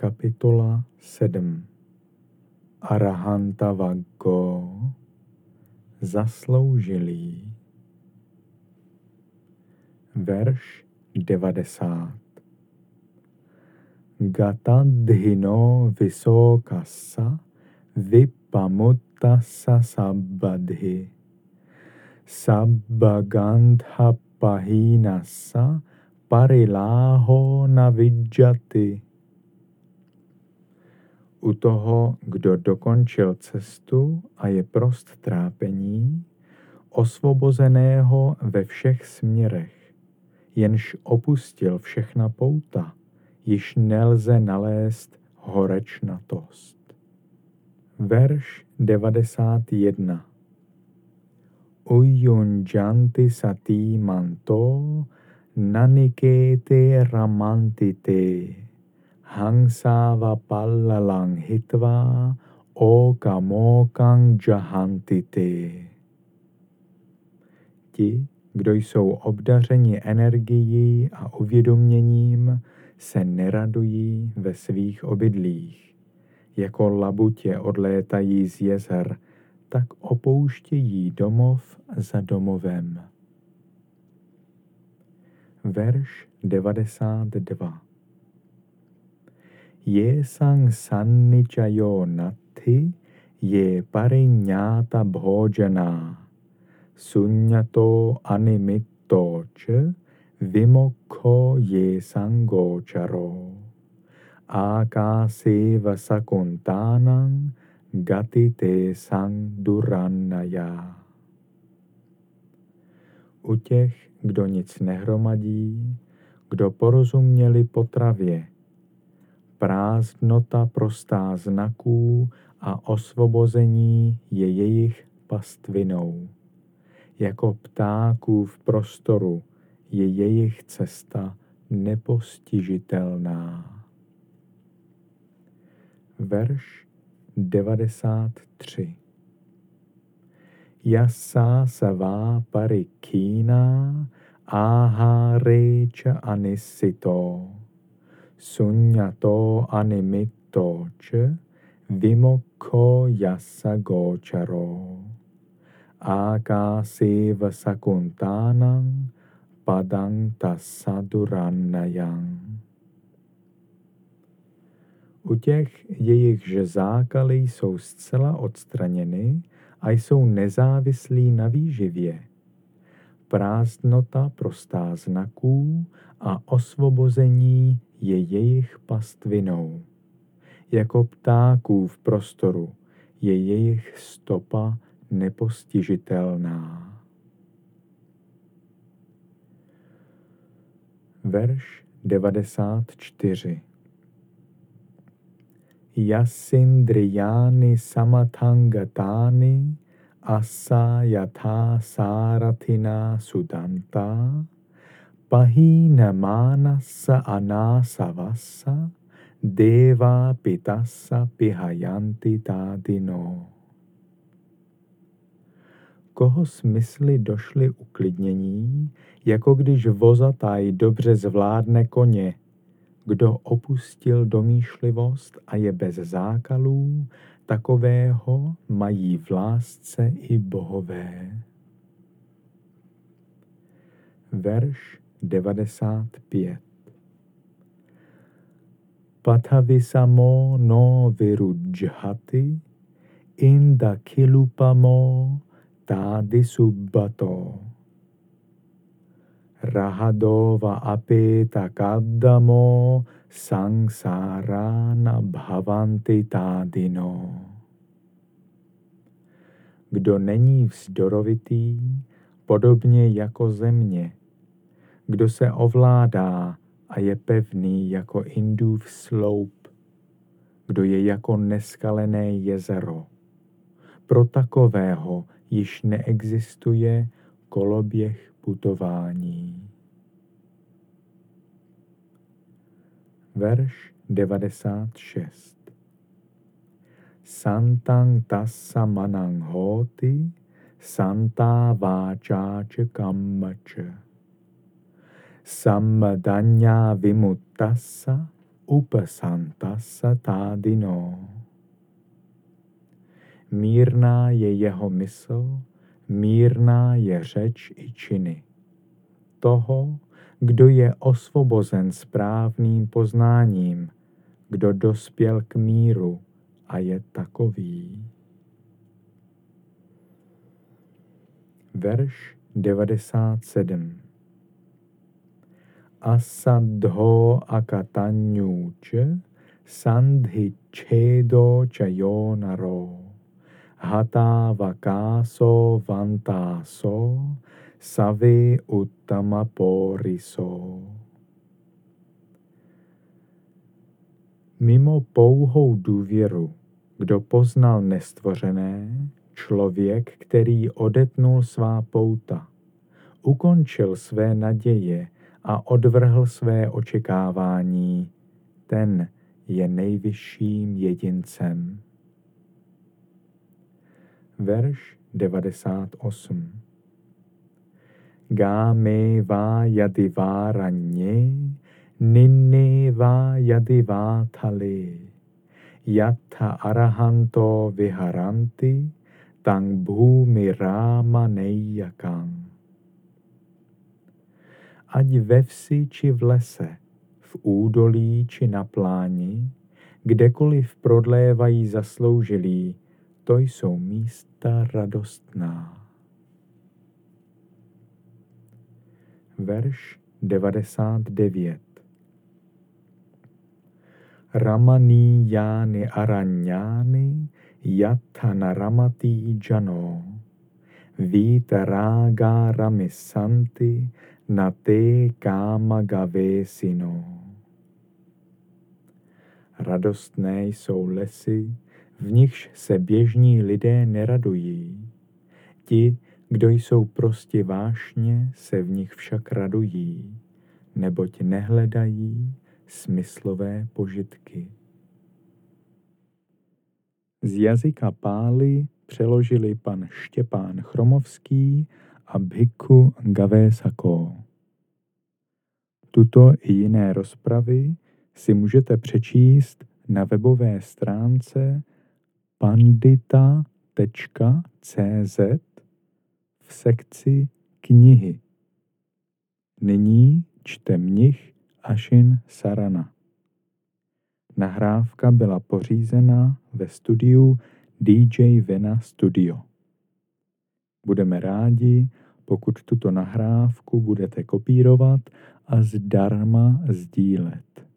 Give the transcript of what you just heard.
Kapitola 7 Arahanta Vaggo Zasloužilý. Verš 90 Gatadhino visokasa vipamutasa sabbadhi sabbagandha pahinasa pariláho navidžaty. U toho, kdo dokončil cestu a je prost trápení, osvobozeného ve všech směrech, jenž opustil všechna pouta, již nelze nalézt horečnatost. Verš 91 Ujunjanti sati manto nanikete ramantite hangsava pallalang hitva okamokang jahantite. Ti, kdo jsou obdařeni energií a uvědoměním, se neradují ve svých obydlích. Jako labutě odlétají z jezer, tak opouštějí domov za domovem. Verš 92 Je sang sannichayo nati je parinyata bhojana sunyato animitto ch vimokho je sangocharo akaseva sakuntanang gati te sang durannaya. U těch, kdo nic nehromadí, kdo porozuměli potravě, prázdnota prostá znaků a osvobození je jejich pastvinou. Jako ptáků v prostoru je jejich cesta nepostižitelná. Verš 93 Yasa savá parikina aharecha anisito sunyato animito ch vimokho yasa gocharo akaseva sakuntanam padang tasadurannayam. U těch, jejichž zákaly jsou zcela odstraněny a jsou nezávislí na výživě, prázdnota prostá znaků a osvobození je jejich pastvinou. Jako ptáků v prostoru je jejich stopa nepostižitelná. Verš 94 Yasindriyani samatangatani asa yatha sarathina sudanta pahina manasa anasavassa deva pitassa pihayanti tadino. Koho smysly došly uklidnění, jako když vozataj dobře zvládne koně, kdo opustil domýšlivost a je bez zákalů, takového mají v lásce i bohové. Verš 95 Patavisamo no virudžhati inda kilupamo tády subbato. Rahadova apeta kaddamo sangsarana bhavanti tádino. Kdo není vzdorovitý, podobně jako země, kdo se ovládá a je pevný jako Indův sloup, kdo je jako neskalené jezero. Pro takového již neexistuje koloběh putování. Verš 96 Santang tassa manang hoti, santa váčáče kammače. Sammadanya vimuttassa upasanta satádino. Mírná je jeho mysl, mírná je řeč i činy. Toho, kdo je osvobozen správným poznáním, kdo dospěl k míru a je takový. Verš 97 Asadho akatanyuče sandhi chedo chayonaro hata vakaso vantaso savi uttama poriso. Mimo pouhou důvěru, kdo poznal nestvořené, člověk, který odetnul svá pouta, ukončil své naděje a odvrhl své očekávání, ten je nejvyšším jedincem. Verš 98 Gáme vá yadiváraně, ninne vá yadivátali, yatha arahanto viharanti, tang bhumi ráma nejjakam. Ať ve vsi či v lese, v údolí či na pláni, kdekoliv prodlévají zasloužilí, to jsou místa radostná. Verš 99 Ramaní jány aranyány yatana ramati jano vita raga ramisanti na te káma gavesino. Radostné jsou lesy, v nichž se běžní lidé neradují. Ti, kdo jsou prostě vášně, se v nich však radují, neboť nehledají smyslové požitky. Z jazyka pály přeložili pan Štěpán Chromovský a Bhikkhu Gavesako. Tuto i jiné rozpravy si můžete přečíst na webové stránce pandita.cz v sekci knihy. Nyní čte mnich Ashin Sarana. Nahrávka byla pořízena ve studiu DJ Vena Studio. Budeme rádi, pokud tuto nahrávku budete kopírovat a zdarma sdílet.